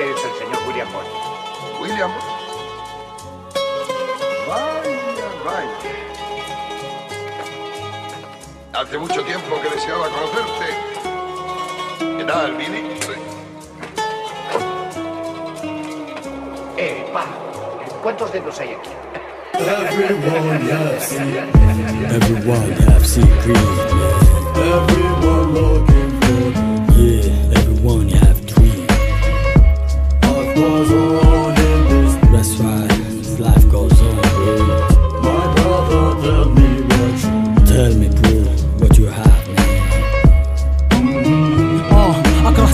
Este es el señor William Bond. William. Vaya, vaya. Hace mucho tiempo que deseaba conocerte. ¿Qué tal, Billy? Eh, pa, ¿cuántos dedos hay aquí? Everyone have seen, Everyone have secrets, everyone looking for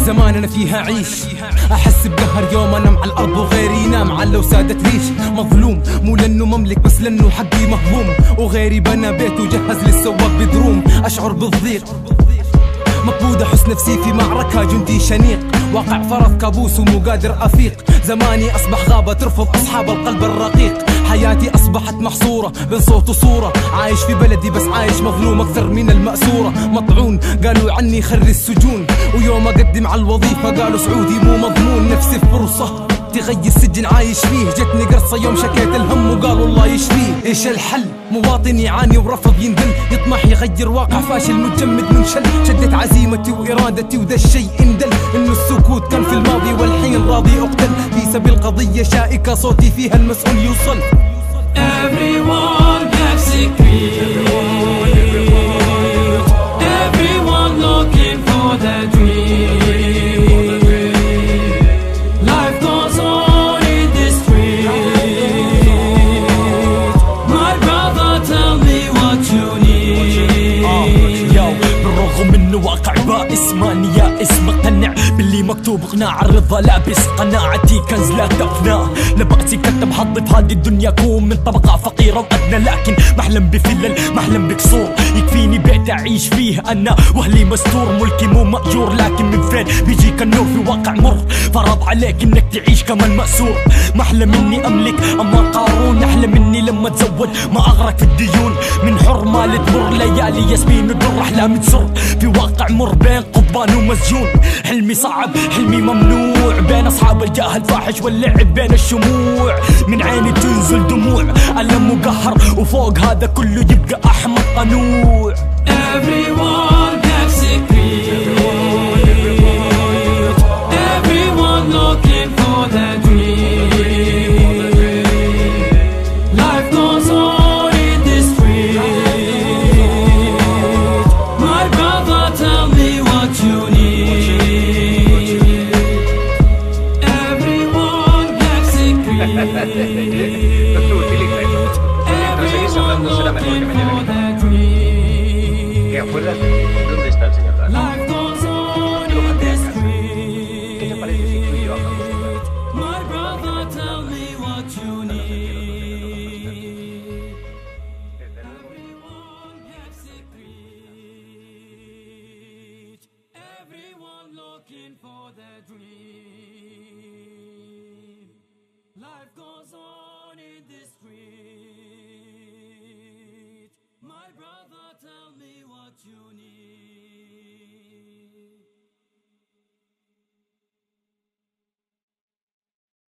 زمان أنا فيها أعيش أحس بقهر يوم أنام على الأرض وغيري ينام على وسادة ريش. مظلوم مو لأنه مملك بس لأنه حقي مهضوم وغيري بنى بيت وجهز للسواق بدروم. أشعر بالضيق. مقبوض احس نفسي في معركة جندي شنيق. واقع فرض كابوس ومو قادر أفيق. زماني أصبح غابة ترفض أصحاب القلب الرقيق. حياتي أصبحت محصورة بين صوت وصورة. عايش في بلدي بس عايش مظلوم أكثر من المأسورة. مطعون قالوا عني خري السجون. ويوم أقدم على الوظيفة قالوا سعودي مو مضمون. نفسي فرصة تغير السجن عايش فيه. جتني قرصة يوم شكيت الهم وقالوا الله يشفيه. إيش الحل؟ مواطن يعاني ورفض ينذل يطمح يغير واقع فاشل متجمد منشل شدت عزيمتي وإرادتي وذا الشيء اندل. إنه السكوت كان في الماضي والحين راضي أقتل. في سبيل قضية شائكة صوتي فيها المسؤول يوصل. Everyone has secret. Everyone looking for the dream. Life goes on in the street. My brother, tell me what you need. بالرغم انه واقع بائس اقناع الرضا لابس قناعتي كنز لا تفنى لبأسي كتب حظي في هذه الدنيا كون من طبقة فقيرة وأدنى. لكن محلم بفلل محلم بقصور يكفيني بيت أعيش فيه أنا وأهلي مستور. ملكي مو مأجور لكن من فين؟ بيجيك النور في واقع عليك إنك تعيش كمان مأسور. محلم اني أملك أما قارون احلم اني لما اتزوج ما أغرق في الديون من حر مال تمر ليالي ياسمين ودر احلام تسر في واقع مر بين قضبان ومسجون. حلمي صعب حلمي ممنوع. بين أصحاب الجاه الفاحش واللعب بين الشموع. من عيني تنزل دموع ألم مقهر. وفوق هذا كله يبقى احمد قنوع Everyone. Life goes on in this dream brother, tell me what you need.